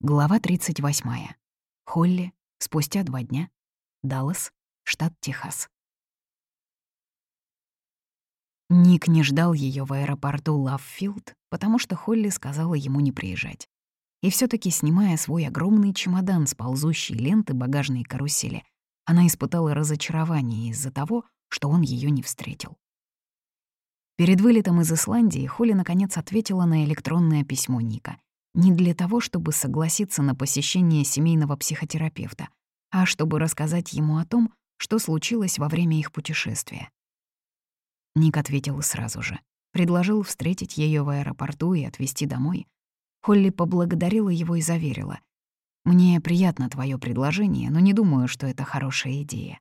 Глава 38. Холли. Спустя два дня. Даллас, штат Техас. Ник не ждал ее в аэропорту Лавфилд, потому что Холли сказала ему не приезжать. И все таки снимая свой огромный чемодан с ползущей ленты багажной карусели, она испытала разочарование из-за того, что он ее не встретил. Перед вылетом из Исландии Холли наконец ответила на электронное письмо Ника — не для того, чтобы согласиться на посещение семейного психотерапевта, а чтобы рассказать ему о том, что случилось во время их путешествия. Ник ответил сразу же. Предложил встретить ее в аэропорту и отвезти домой. Холли поблагодарила его и заверила. «Мне приятно твое предложение, но не думаю, что это хорошая идея».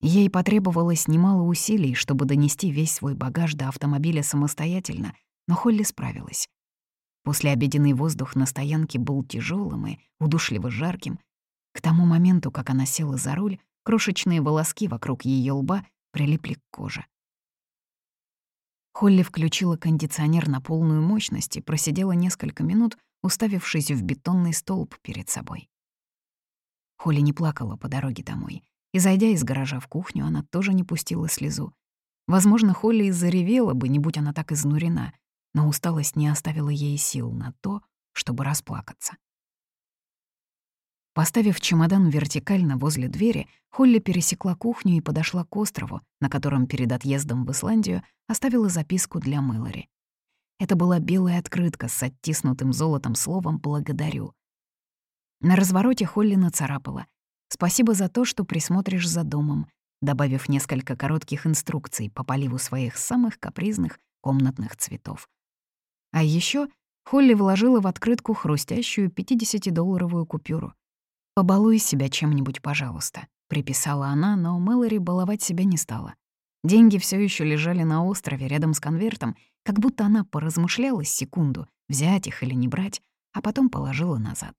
Ей потребовалось немало усилий, чтобы донести весь свой багаж до автомобиля самостоятельно, но Холли справилась. Послеобеденный воздух на стоянке был тяжелым и удушливо жарким. К тому моменту, как она села за руль, крошечные волоски вокруг ее лба прилипли к коже. Холли включила кондиционер на полную мощность и просидела несколько минут, уставившись в бетонный столб перед собой. Холли не плакала по дороге домой, и, зайдя из гаража в кухню, она тоже не пустила слезу. Возможно, Холли и заревела бы, не будь она так изнурена — но усталость не оставила ей сил на то, чтобы расплакаться. Поставив чемодан вертикально возле двери, Холли пересекла кухню и подошла к острову, на котором перед отъездом в Исландию оставила записку для Мэлори. Это была белая открытка с оттиснутым золотом словом «благодарю». На развороте Холли нацарапала «Спасибо за то, что присмотришь за домом», добавив несколько коротких инструкций по поливу своих самых капризных комнатных цветов. А еще Холли вложила в открытку хрустящую 50-долларовую купюру. «Побалуй себя чем-нибудь, пожалуйста», — приписала она, но Мэлори баловать себя не стала. Деньги все еще лежали на острове рядом с конвертом, как будто она поразмышляла секунду, взять их или не брать, а потом положила назад.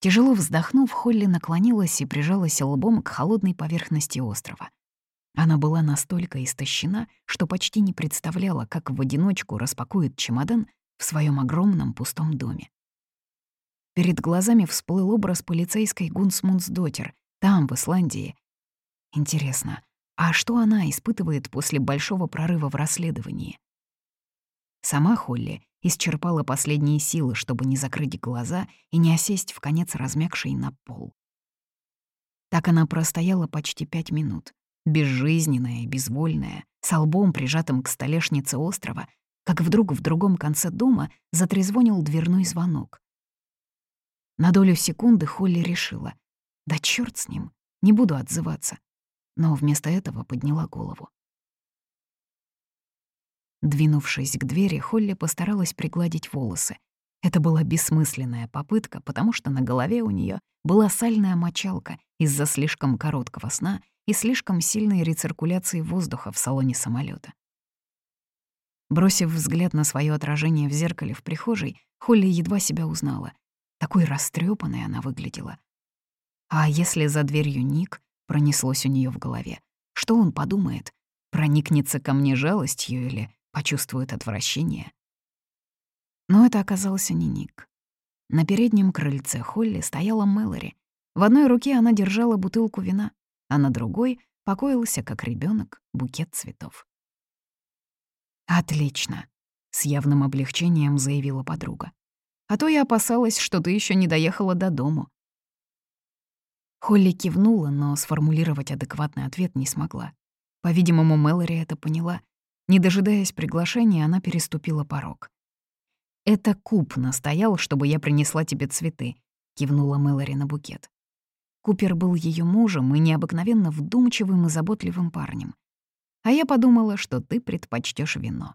Тяжело вздохнув, Холли наклонилась и прижалась лбом к холодной поверхности острова. Она была настолько истощена, что почти не представляла, как в одиночку распакует чемодан в своем огромном пустом доме. Перед глазами всплыл образ полицейской Гунсмунсдотер, там, в Исландии. Интересно, а что она испытывает после большого прорыва в расследовании? Сама Холли исчерпала последние силы, чтобы не закрыть глаза и не осесть в конец размягшей на пол. Так она простояла почти пять минут, безжизненная и безвольная, с лбом прижатым к столешнице острова, как вдруг в другом конце дома затрезвонил дверной звонок. На долю секунды Холли решила, да черт с ним, не буду отзываться, но вместо этого подняла голову. Двинувшись к двери, Холли постаралась пригладить волосы. Это была бессмысленная попытка, потому что на голове у нее была сальная мочалка из-за слишком короткого сна и слишком сильной рециркуляции воздуха в салоне самолета. Бросив взгляд на свое отражение в зеркале в прихожей, Холли едва себя узнала. Такой растрепанной она выглядела. А если за дверью Ник пронеслось у нее в голове? Что он подумает? Проникнется ко мне жалостью или почувствует отвращение? Но это оказался не Ник. На переднем крыльце Холли стояла Мэлори. В одной руке она держала бутылку вина а на другой покоился, как ребенок, букет цветов. «Отлично», — с явным облегчением заявила подруга. «А то я опасалась, что ты еще не доехала до дому». Холли кивнула, но сформулировать адекватный ответ не смогла. По-видимому, Мэлори это поняла. Не дожидаясь приглашения, она переступила порог. «Это Куб настоял, чтобы я принесла тебе цветы», — кивнула Мэлори на букет. Купер был ее мужем и необыкновенно вдумчивым и заботливым парнем. А я подумала, что ты предпочтешь вино.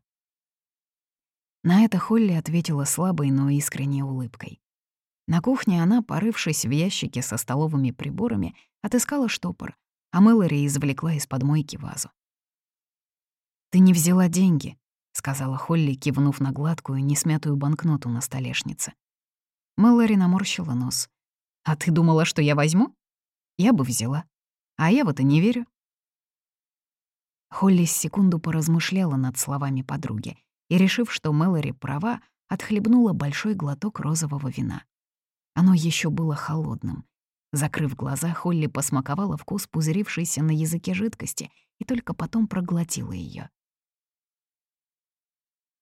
На это Холли ответила слабой, но искренней улыбкой. На кухне она, порывшись в ящике со столовыми приборами, отыскала штопор, а Мэлори извлекла из-под мойки вазу. «Ты не взяла деньги», — сказала Холли, кивнув на гладкую, несмятую банкноту на столешнице. Мэлори наморщила нос. «А ты думала, что я возьму?» «Я бы взяла. А я в это не верю». Холли секунду поразмышляла над словами подруги и, решив, что Мэлори права, отхлебнула большой глоток розового вина. Оно еще было холодным. Закрыв глаза, Холли посмаковала вкус пузырившейся на языке жидкости и только потом проглотила ее.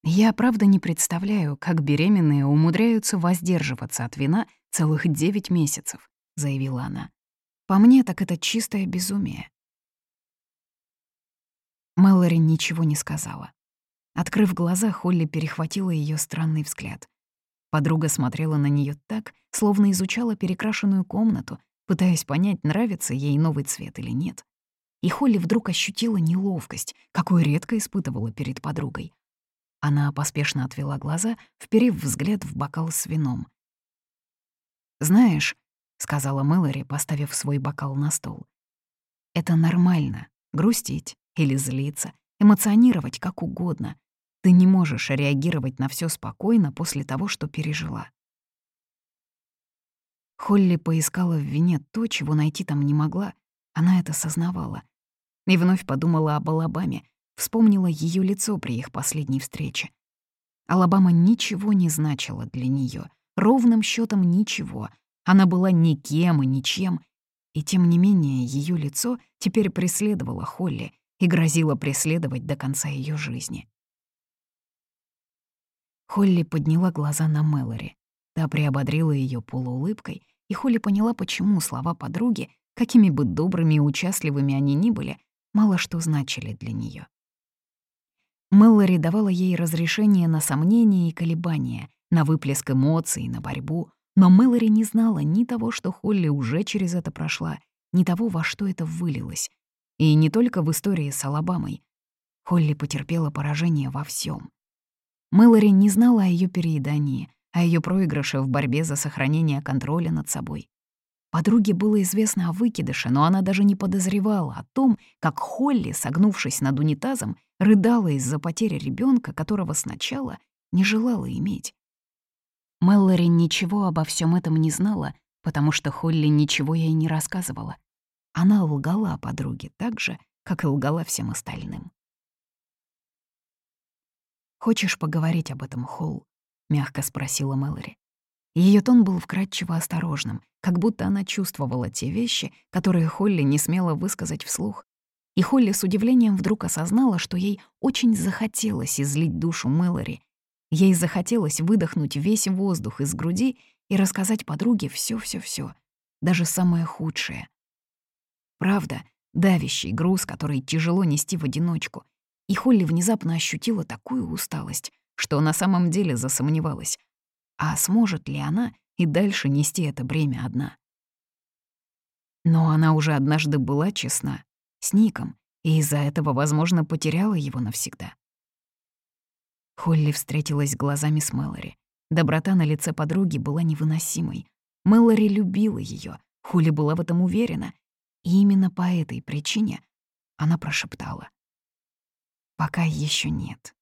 Я правда не представляю, как беременные умудряются воздерживаться от вина целых девять месяцев, заявила она. По мне, так это чистое безумие. Мэлори ничего не сказала. Открыв глаза, Холли перехватила ее странный взгляд. Подруга смотрела на нее так, словно изучала перекрашенную комнату, пытаясь понять, нравится ей новый цвет или нет. И Холли вдруг ощутила неловкость, какую редко испытывала перед подругой. Она поспешно отвела глаза, вперев взгляд в бокал с вином. «Знаешь», — сказала Мэлори, поставив свой бокал на стол, — «это нормально — грустить или злиться, эмоционировать как угодно. Ты не можешь реагировать на все спокойно после того, что пережила». Холли поискала в вине то, чего найти там не могла. Она это сознавала. И вновь подумала об Алабаме, Вспомнила ее лицо при их последней встрече. Алабама ничего не значила для нее, ровным счетом ничего. Она была никем и ничем, и тем не менее ее лицо теперь преследовало Холли и грозило преследовать до конца ее жизни. Холли подняла глаза на Мэлори. Та приободрила ее полуулыбкой, и Холли поняла, почему слова подруги, какими бы добрыми и участливыми они ни были, мало что значили для нее. Мэллори давала ей разрешение на сомнения и колебания, на выплеск эмоций, на борьбу, но Мэллори не знала ни того, что Холли уже через это прошла, ни того, во что это вылилось. И не только в истории с Алабамой. Холли потерпела поражение во всем. Мэллори не знала о ее переедании, о ее проигрыше в борьбе за сохранение контроля над собой. Подруге было известно о выкидыше, но она даже не подозревала о том, как Холли, согнувшись над унитазом, рыдала из-за потери ребенка, которого сначала не желала иметь. Мэллори ничего обо всем этом не знала, потому что Холли ничего ей не рассказывала. Она лгала подруге так же, как и лгала всем остальным. «Хочешь поговорить об этом, Холл?» — мягко спросила Мэлори. Ее тон был вкрадчиво осторожным, как будто она чувствовала те вещи, которые Холли не смела высказать вслух. И Холли с удивлением вдруг осознала, что ей очень захотелось излить душу Мэлори. Ей захотелось выдохнуть весь воздух из груди и рассказать подруге все, все, все, даже самое худшее. Правда, давящий груз, который тяжело нести в одиночку. И Холли внезапно ощутила такую усталость, что на самом деле засомневалась, а сможет ли она и дальше нести это бремя одна? Но она уже однажды была честна с Ником, и из-за этого, возможно, потеряла его навсегда. Холли встретилась глазами с Мэлори. Доброта на лице подруги была невыносимой. Мэлори любила ее, Холли была в этом уверена, и именно по этой причине она прошептала. «Пока еще нет».